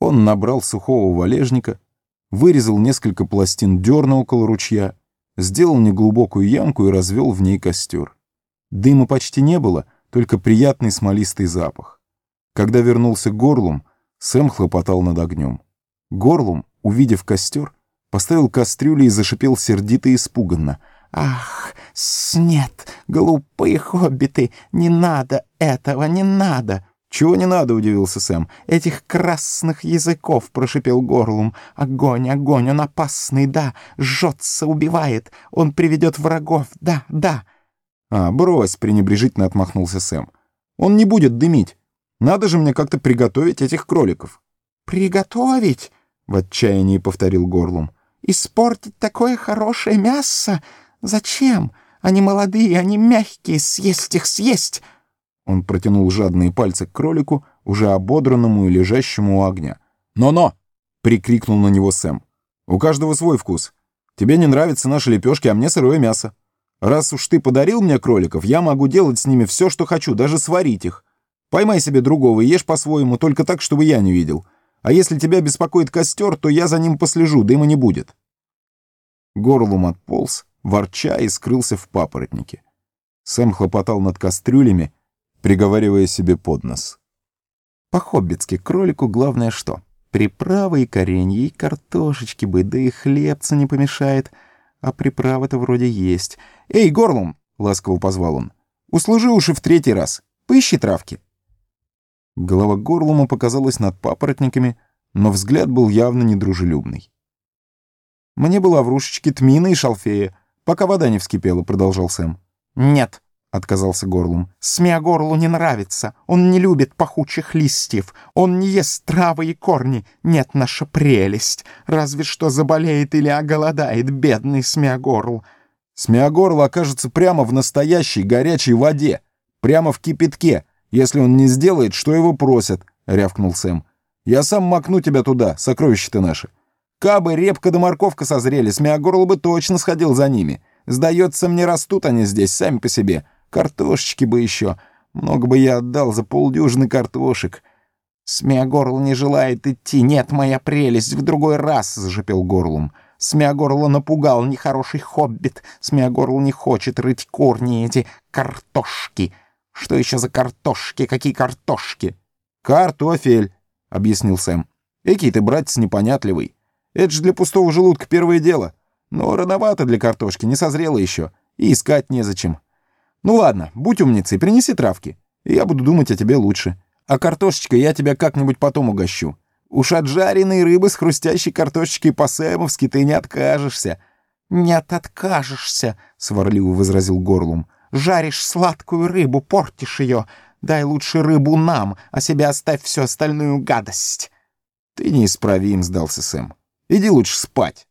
Он набрал сухого валежника, вырезал несколько пластин дерна около ручья, сделал неглубокую ямку и развел в ней костер. Дыма почти не было, только приятный смолистый запах. Когда вернулся Горлум, Сэм хлопотал над огнем. Горлум, увидев костер, поставил кастрюлю и зашипел сердито и испуганно. «Ах, нет, глупые хоббиты, не надо этого, не надо!» «Чего не надо?» — удивился Сэм. «Этих красных языков!» — прошипел Горлум. «Огонь, огонь, он опасный, да! Жжется, убивает! Он приведет врагов, да, да!» «А, брось!» — пренебрежительно отмахнулся Сэм. «Он не будет дымить. Надо же мне как-то приготовить этих кроликов». «Приготовить?» — в отчаянии повторил Горлум. «Испортить такое хорошее мясо? Зачем? Они молодые, они мягкие, съесть их, съесть!» Он протянул жадные пальцы к кролику, уже ободранному и лежащему у огня. «Но-но!» — прикрикнул на него Сэм. «У каждого свой вкус. Тебе не нравятся наши лепешки, а мне сырое мясо. Раз уж ты подарил мне кроликов, я могу делать с ними все, что хочу, даже сварить их. Поймай себе другого и ешь по-своему, только так, чтобы я не видел. А если тебя беспокоит костер, то я за ним послежу, дыма не будет». Горлум отполз, ворча и скрылся в папоротнике. Сэм хлопотал над кастрюлями, приговаривая себе под нос. По-хоббитски кролику главное что? Приправы и коренья, и картошечки бы, да и хлебца не помешает. А приправы-то вроде есть. «Эй, горлум!» — ласково позвал он. «Услужи уши в третий раз. Поищи травки». Голова горлума показалась над папоротниками, но взгляд был явно недружелюбный. «Мне было в рушечке тмина и шалфея, пока вода не вскипела», — продолжал Сэм. «Нет», — отказался Горлум. «Смеогорлу не нравится. Он не любит пахучих листьев. Он не ест травы и корни. Нет, наша прелесть. Разве что заболеет или оголодает бедный Смеогорл». «Смеогорл окажется прямо в настоящей горячей воде, прямо в кипятке, если он не сделает, что его просят», — рявкнул Сэм. «Я сам макну тебя туда, сокровища ты наши. Кабы репка да морковка созрели, Смеогорл бы точно сходил за ними. Сдается мне, растут они здесь сами по себе». Картошечки бы еще. Много бы я отдал за полдюжины картошек. Смеогорл не желает идти. Нет, моя прелесть, в другой раз, — зашипел горлом. Смеогорло напугал нехороший хоббит. Смеогорл не хочет рыть корни эти картошки. Что еще за картошки? Какие картошки? Картофель, — объяснил Сэм. Экий ты, братец, непонятливый. Это же для пустого желудка первое дело. Но рановато для картошки, не созрело еще. И искать незачем. Ну ладно, будь умницей, принеси травки, и я буду думать о тебе лучше. А картошечкой я тебя как-нибудь потом угощу. Уж от жареной рыбы с хрустящей картошечкой по-сэмовски ты не откажешься». «Нет, откажешься», — сварливо возразил Горлум. «Жаришь сладкую рыбу, портишь ее. Дай лучше рыбу нам, а себе оставь всю остальную гадость». «Ты неисправим», — сдался Сэм. «Иди лучше спать».